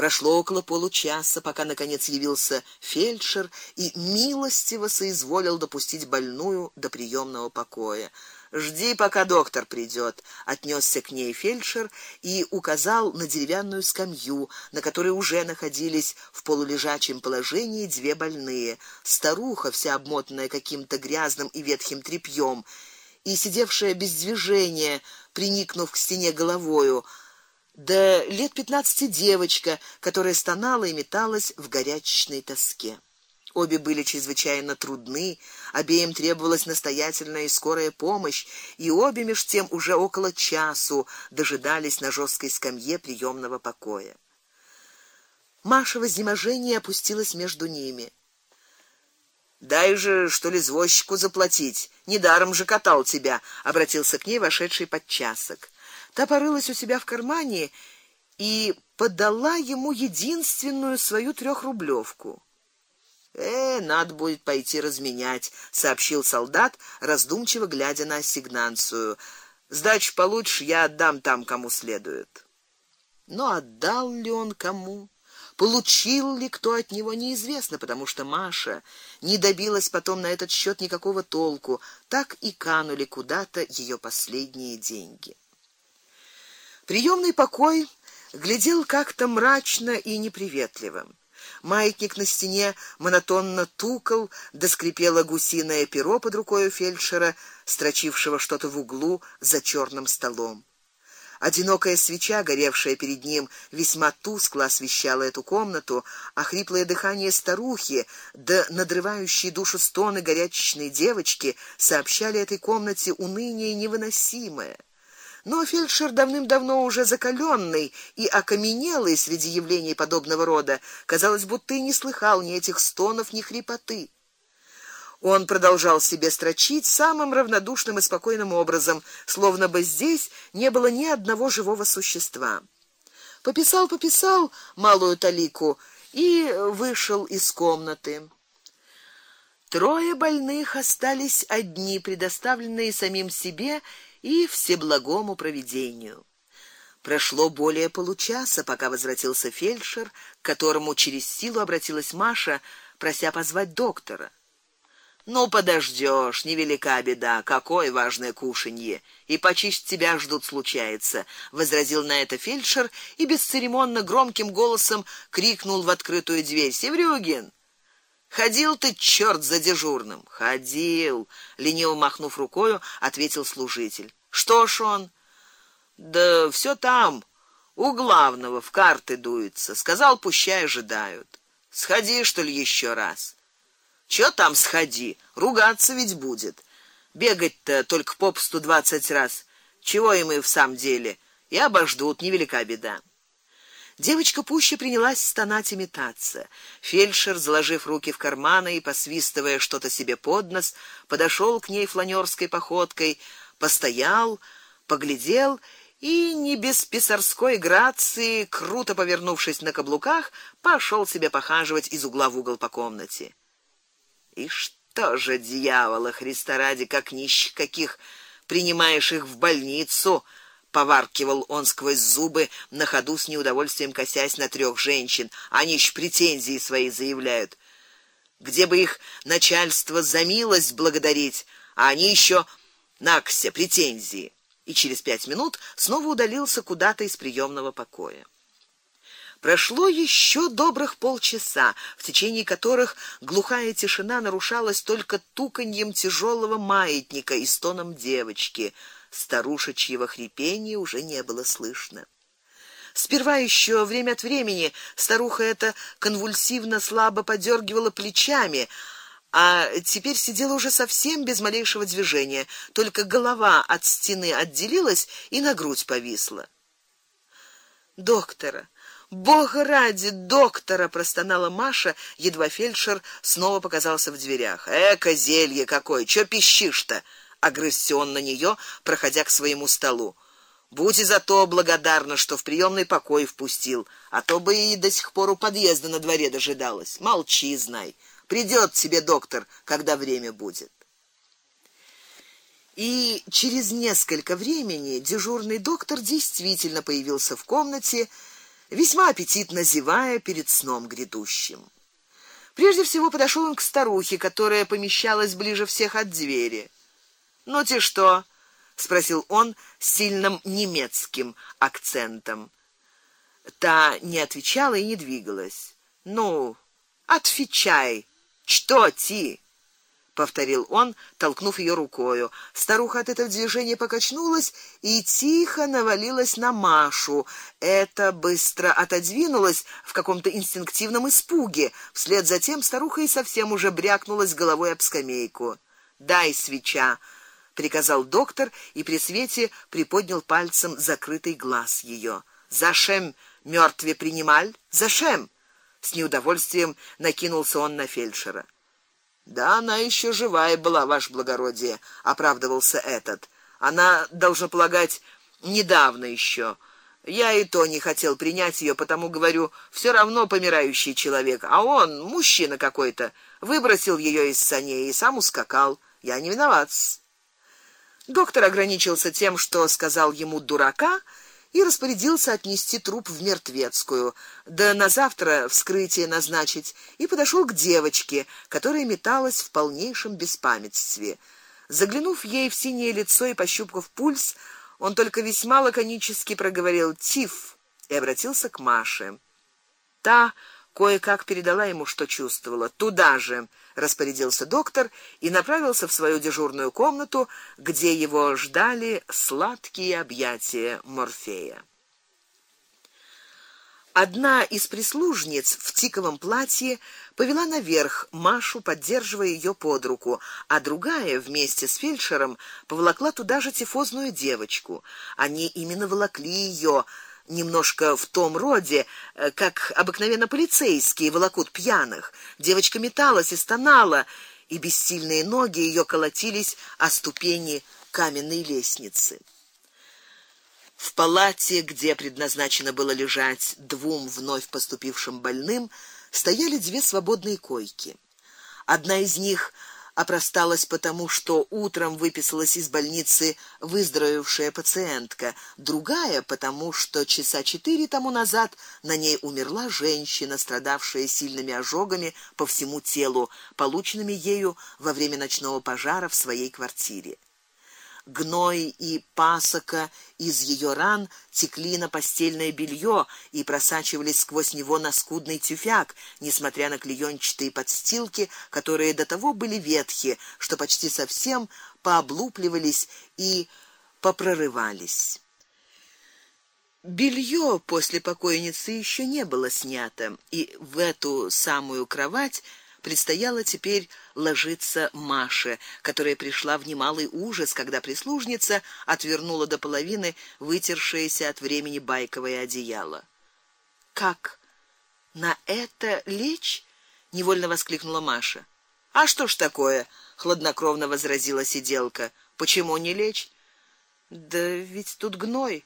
Прошло около получаса, пока наконец явился фельдшер и милостиво соизволил допустить больную до приемного покоя. Жди, пока доктор придет, отнесся к ней фельдшер и указал на деревянную скамью, на которой уже находились в полулежачем положении две больные: старуха, вся обмотанная каким-то грязным и ветхим тряпьем, и сидевшая без движения, приникнув к стене головою, да лет пятнадцати девочка, которая стонала и металась в горячечной тоске. Обе были чрезвычайно трудны, обеим требовалась настоятельная и скорая помощь, и обе меж тем уже около часу дожидались на жесткой скамье приемного покоя. Маша в изнеможении опустилась между ними. Дай же, что ли, извозчику заплатить. Недаром же катал тебя, обратился к ней вошедший подчасок. Та порылась у себя в кармане и подала ему единственную свою трехрублевку. Э, надо будет пойти разменять, сообщил солдат, раздумчиво глядя на ассигнацию. Сдачу получишь, я отдам там кому следует. Но отдал ли он кому? Получил ли кто от него неизвестно, потому что Маша не добилась потом на этот счет никакого толку, так и канули куда-то ее последние деньги. Приемный покой глядел как-то мрачно и неприветливо. Маятник на стене монотонно тукал, да скрипело гусиное перо под рукой фельдшера, строчившего что-то в углу за черным столом. Одинокая свеча, горевшая перед ним, весьма тускло освещала эту комнату, а хриплое дыхание старухи, да надрывающие душу стоны горячечной девочки сообщали этой комнате уныние невыносимое. Но фельдшер давным-давно уже закаленный и окаменелый среди явлений подобного рода, казалось, будто и не слыхал ни этих стонов, ни хрипоты. Он продолжал себе строчить самым равнодушным и спокойным образом, словно бы здесь не было ни одного живого существа. Пописал, пописал малую талику и вышел из комнаты. Трое больных остались одни, предоставленные самим себе и всеблагому провидению. Прошло более получаса, пока возвратился фельдшер, к которому через силу обратилась Маша, прося позвать доктора. Ну подождешь, невелика беда, какое важное кушанье, и почисть тебя ждут случается, возразил на это фельдшер и бесцеремонно громким голосом крикнул в открытую дверь: "Севрюгин, Ходил ты чёрт за дежурным. Ходил, лениво махнув рукой, ответил служитель. Что ж он? Да все там, у главного в карты дуется. Сказал, пущай ожидают. Сходи, что ли, еще раз. Чё там сходи? Ругаться ведь будет. Бегать-то только попусту двадцать раз. Чего им и в самом деле? И обождут, невелика беда. Девочка пуще принялась стонать и метаться. Фельдшер, заложив руки в карманы и посвистывая что-то себе под нос, подошел к ней фланерской походкой, постоял, поглядел и не без писарской грации, круто повернувшись на каблуках, пошел себе похаживать из угла в угол по комнате. И что же дьявола Христа ради, как нищих каких принимаешь их в больницу? Поваркивал он сквозь зубы, на ходу с неудовольствием косясь на трех женщин. Они ж претензии свои заявляют. Где бы их начальство за милость благодарить, а они еще накся претензии. И через пять минут снова удалился куда-то из приемного покоя. Прошло еще добрых полчаса, в течение которых глухая тишина нарушалась только туканьем тяжелого маятника и стоном девочки старушечьего хрипения уже не было слышно. Сперва еще время от времени старуха эта конвульсивно слабо подергивала плечами, а теперь сидела уже совсем без малейшего движения, только голова от стены отделилась и на грудь повисла. Доктора, Бога ради, доктора, простонала Маша, едва фельдшер снова показался в дверях. Эка зелье какое, что пищишь-то? Огрызся он на нее, проходя к своему столу. Будь за то благодарна, что в приемный покой впустил, а то бы и до сих пор у подъезда на дворе дожидалась. Молчи, знай. Придет тебе доктор, когда время будет. И через несколько времени дежурный доктор действительно появился в комнате, весьма аппетитно зевая перед сном грядущим. Прежде всего подошел он к старухе, которая помещалась ближе всех от двери. "Ну ты что?" спросил он с сильным немецким акцентом. Та не отвечала и не двигалась. "Ну, отвечай. Что ти?" повторил он, толкнув ее рукою. Старуха от этого движения покачнулась и тихо навалилась на Машу. Это быстро отодвинулась в каком-то инстинктивном испуге. Вслед за тем старуха и совсем уже брякнулась головой об скамейку. "Дай свеча", приказал доктор и при свете приподнял пальцем закрытый глаз ее. "Зашем мертве принималь? Зашем?" С неудовольствием накинулся он на фельдшера. Да она еще живая была, ваше благородие, оправдывался этот. Она должна полагать недавно еще. Я и то не хотел принять ее, потому говорю, все равно помирающий человек, а он, мужчина какой-то, выбросил ее из саней и сам ускакал. Я не виноват. Доктор ограничился тем, что сказал ему дурака и распорядился отнести труп в мертвецкую, да на завтра вскрытие назначить, и подошел к девочке, которая металась в полнейшем беспамятстве. Заглянув ей в синее лицо и пощупав пульс, он только весьма лаконически проговорил: "Тиф" и обратился к Маше. Та кое-как передала ему, что чувствовала. Туда же распорядился доктор и направился в свою дежурную комнату, где его ждали сладкие объятия Морфея. Одна из прислужниц в тиковом платье повела наверх Машу, поддерживая ее под руку, а другая вместе с фельдшером поволокла туда же тифозную девочку. Они именно волокли ее немножко в том роде, э, как обыкновенно полицейские волокут пьяных. Девочка металась и стонала, и бессильные ноги ее колотились о ступени каменной лестницы. В палате, где предназначено было лежать двум вновь поступившим больным, стояли две свободные койки. Одна из них опросталась потому, что утром выписалась из больницы выздоровевшая пациентка, другая потому, что часа четыре тому назад на ней умерла женщина, страдавшая сильными ожогами по всему телу, полученными ею во время ночного пожара в своей квартире гной и пасока из ее ран текли на постельное белье и просачивались сквозь него на скудный тюфяк, несмотря на клеёнчатые подстилки, которые до того были ветхие, что почти совсем пооблупливались и попрорывались. Белье после покойницы еще не было снято, и в эту самую кровать предстояло теперь ложиться Маше, которая пришла в немалый ужас, когда прислужница отвернула до половины вытершееся от времени байковое одеяло. Как на это лечь? невольно воскликнула Маша. А что ж такое? хладнокровно возразила сиделка. Почему не лечь? Да ведь тут гной.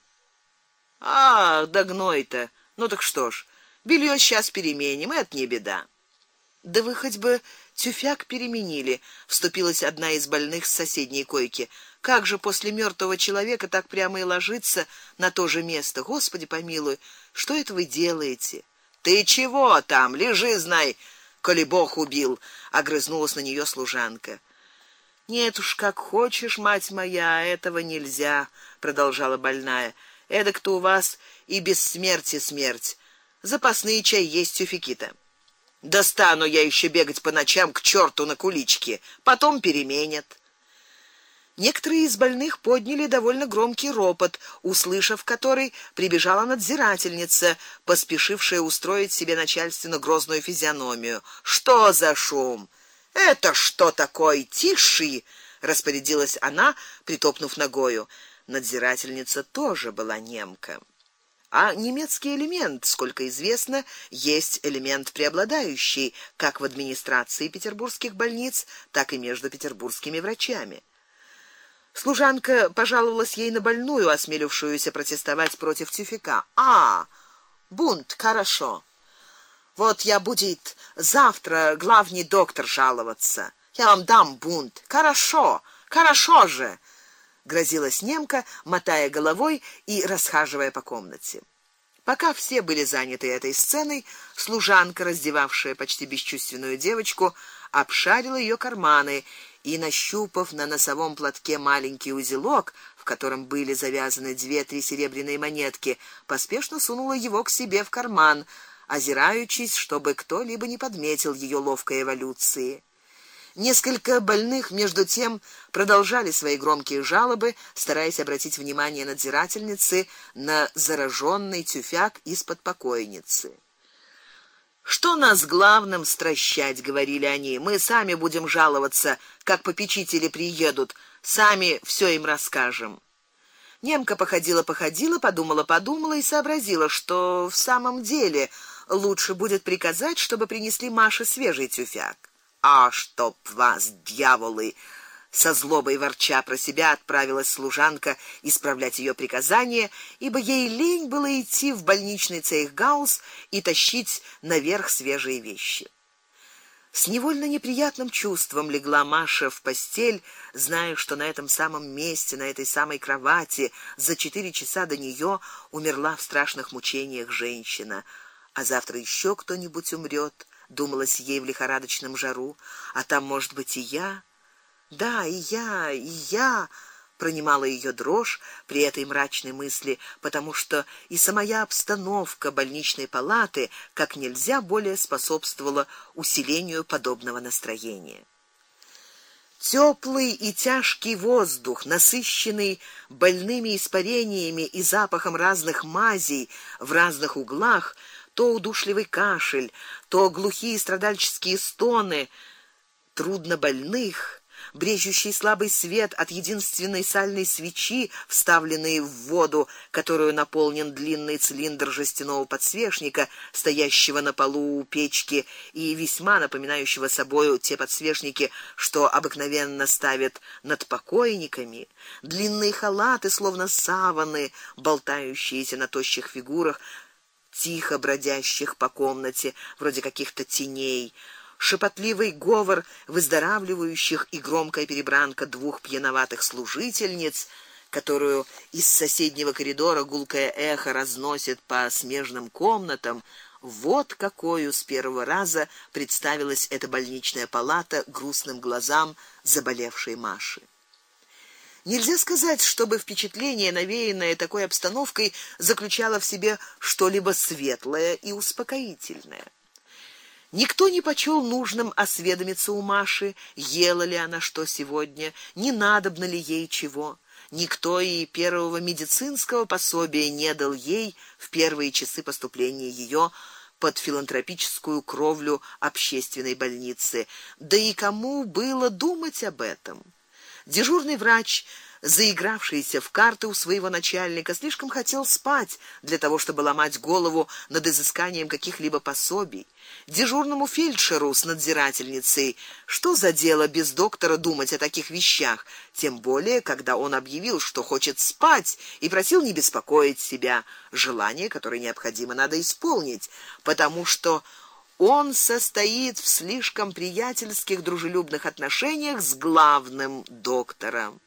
А, да гной-то. Ну так что ж, белье сейчас переменим, это не беда. Да вы хоть бы тюфяк переменили, вступилась одна из больных с соседней койки. Как же после мертвого человека так прямо и ложиться на то же место? Господи помилуй, что это вы делаете? Ты чего там? Лежи, знай, коли Бог убил, огрызнулась на нее служанка. Нет уж, как хочешь, мать моя, этого нельзя, продолжала больная. Эдак-то у вас и без смерти смерть. Запасные чай есть Достану я еще бегать по ночам к черту на куличке, потом переменят. Некоторые из больных подняли довольно громкий ропот, услышав который, прибежала надзирательница, поспешившая устроить себе начальственно грозную физиономию. Что за шум? Это что такое? Тише, распорядилась она, притопнув ногою. Надзирательница тоже была немка. А немецкий элемент, сколько известно, есть элемент преобладающий как в администрации петербургских больниц, так и между петербургскими врачами. Служанка пожаловалась ей на больную, осмелившуюся протестовать против тюфика. А, бунт, хорошо. Вот я будет завтра главный доктор жаловаться. Я вам дам бунт. Хорошо, хорошо же грозилась немка, мотая головой и расхаживая по комнате. Пока все были заняты этой сценой, служанка, раздевавшая почти бесчувственную девочку, обшарила ее карманы и нащупав на носовом платке маленький узелок, в котором были завязаны две-три серебряные монетки, поспешно сунула его к себе в карман, озираючись, чтобы кто-либо не подметил ее ловкой эволюции. Несколько больных между тем продолжали свои громкие жалобы, стараясь обратить внимание надзирательницы на зараженный тюфяк из-под покойницы. Что нас главным стращать, говорили они. Мы сами будем жаловаться, как попечители приедут, сами все им расскажем. Немка походила-походила, подумала-подумала и сообразила, что в самом деле лучше будет приказать, чтобы принесли Маше свежий тюфяк. А чтоб вас, дьяволы, со злобой ворча про себя отправилась служанка исправлять ее приказание, ибо ей лень было идти в больничный цейхгаус и тащить наверх свежие вещи. С невольно неприятным чувством легла Маша в постель, зная, что на этом самом месте, на этой самой кровати за четыре часа до нее умерла в страшных мучениях женщина, а завтра еще кто-нибудь умрет думалось ей в лихорадочном жару, а там, может быть, и я. Да, и я, и я пронимала ее дрожь при этой мрачной мысли, потому что и самая обстановка больничной палаты как нельзя более способствовала усилению подобного настроения. Теплый и тяжкий воздух, насыщенный больными испарениями и запахом разных мазей в разных углах, то удушливый кашель, то глухие страдальческие стоны трудно больных, брежущий слабый свет от единственной сальной свечи, вставленной в воду, которую наполнен длинный цилиндр жестяного подсвечника, стоящего на полу у печки и весьма напоминающего собою те подсвечники, что обыкновенно ставят над покойниками, длинные халаты, словно саваны, болтающиеся на тощих фигурах, тихо бродящих по комнате, вроде каких-то теней, шепотливый говор выздоравливающих и громкая перебранка двух пьяноватых служительниц, которую из соседнего коридора гулкое эхо разносит по смежным комнатам. Вот какой с первого раза представилась эта больничная палата грустным глазам заболевшей Маши. Нельзя сказать, чтобы впечатление, навеянное такой обстановкой, заключало в себе что-либо светлое и успокоительное. Никто не почел нужным осведомиться у Маши, ела ли она что сегодня, не надобно ли ей чего. Никто и первого медицинского пособия не дал ей в первые часы поступления ее под филантропическую кровлю общественной больницы. Да и кому было думать об этом? Дежурный врач, заигравшийся в карты у своего начальника, слишком хотел спать для того, чтобы ломать голову над изысканием каких-либо пособий. Дежурному фельдшеру с надзирательницей, что за дело без доктора думать о таких вещах, тем более когда он объявил, что хочет спать и просил не беспокоить себя, желание, которое необходимо надо исполнить, потому что он состоит в слишком приятельских дружелюбных отношениях с главным доктором.